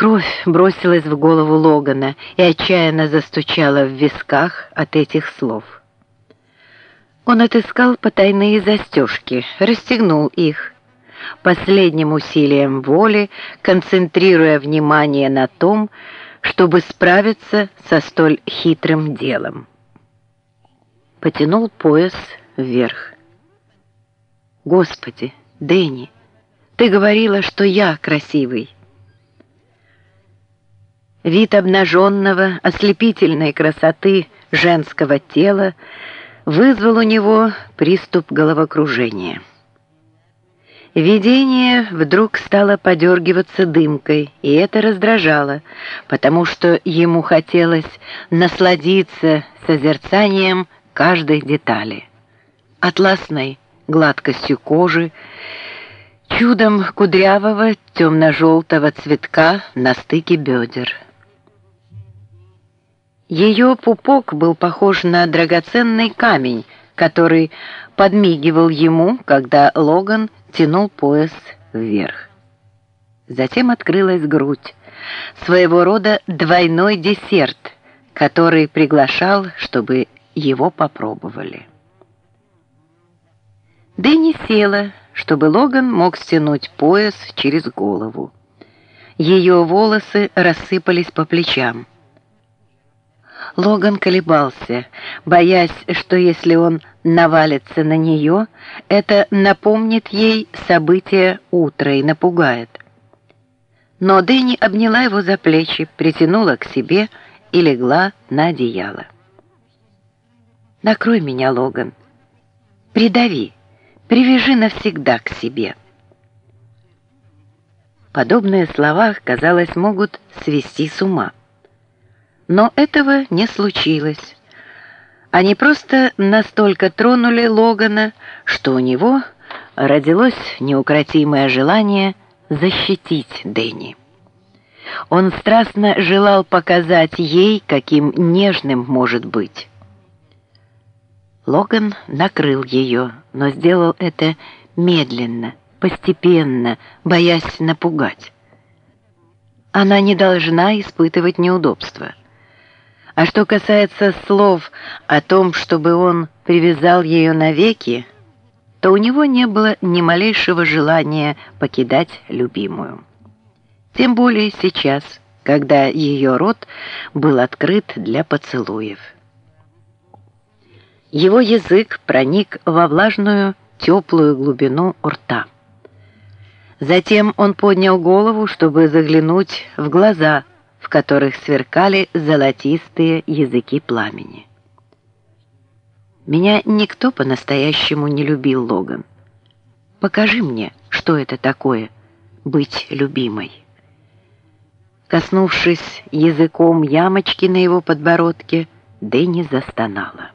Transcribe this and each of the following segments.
Кровь бросилась в голову Логана и отчаянно застучала в висках от этих слов. Он отыскал потайные застежки, расстегнул их, последним усилием воли, концентрируя внимание на том, чтобы справиться со столь хитрым делом. Потянул пояс вверх. «Господи, Дэнни, ты говорила, что я красивый». Вид обнаженного, ослепительной красоты женского тела вызвал у него приступ головокружения. Видение вдруг стало подергиваться дымкой, и это раздражало, потому что ему хотелось насладиться созерцанием каждой детали. Атласной гладкостью кожи, чудом кудрявого темно-желтого цветка на стыке бедер. Ее пупок был похож на драгоценный камень, который подмигивал ему, когда Логан тянул пояс вверх. Затем открылась грудь, своего рода двойной десерт, который приглашал, чтобы его попробовали. Дэнни села, чтобы Логан мог стянуть пояс через голову. Ее волосы рассыпались по плечам. Логан колебался, боясь, что если он навалится на нее, это напомнит ей события утра и напугает. Но Дэнни обняла его за плечи, притянула к себе и легла на одеяло. «Накрой меня, Логан. Придави, привяжи навсегда к себе». Подобные слова, казалось, могут свести с ума. Но этого не случилось. Они просто настолько тронули Логана, что у него родилось неукротимое желание защитить Дэнни. Он страстно желал показать ей, каким нежным может быть. Логан накрыл ее, но сделал это медленно, постепенно, боясь напугать. Она не должна испытывать неудобства. А что касается слов о том, чтобы он привязал ее навеки, то у него не было ни малейшего желания покидать любимую. Тем более сейчас, когда ее рот был открыт для поцелуев. Его язык проник во влажную, теплую глубину рта. Затем он поднял голову, чтобы заглянуть в глаза которых сверкали золотистые языки пламени. Меня никто по-настоящему не любил, Логан. Покажи мне, что это такое — быть любимой. Коснувшись языком ямочки на его подбородке, Дэнни застонала.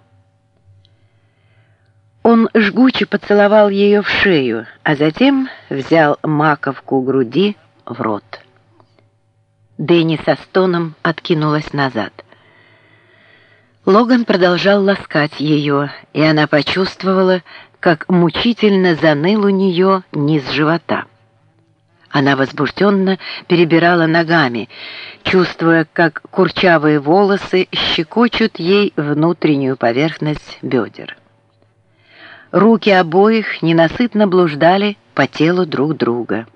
Он жгуче поцеловал ее в шею, а затем взял маковку груди в рот. Дэнни со стоном откинулась назад. Логан продолжал ласкать ее, и она почувствовала, как мучительно заныл у нее низ живота. Она возбужденно перебирала ногами, чувствуя, как курчавые волосы щекочут ей внутреннюю поверхность бедер. Руки обоих ненасытно блуждали по телу друг друга.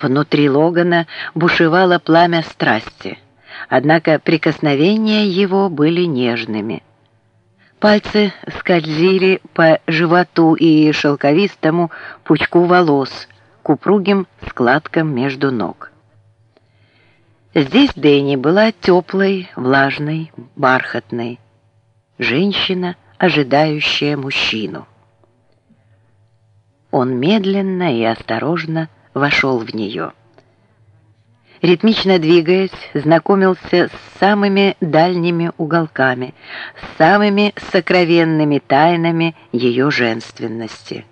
Внутри Логана бушевало пламя страсти, однако прикосновения его были нежными. Пальцы скользили по животу и шелковистому пучку волос, к упругим складкам между ног. Здесь Дэнни была теплой, влажной, бархатной. Женщина, ожидающая мужчину. Он медленно и осторожно вошел в нее. Ритмично двигаясь, знакомился с самыми дальними уголками, с самыми сокровенными тайнами ее женственности.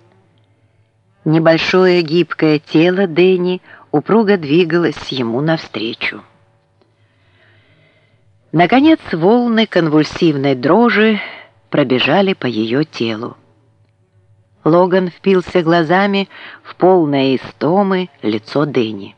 Небольшое гибкое тело Дэнни упруго двигалось ему навстречу. Наконец волны конвульсивной дрожи пробежали по ее телу. Логан впился глазами в полное истомы лицо Дэнни.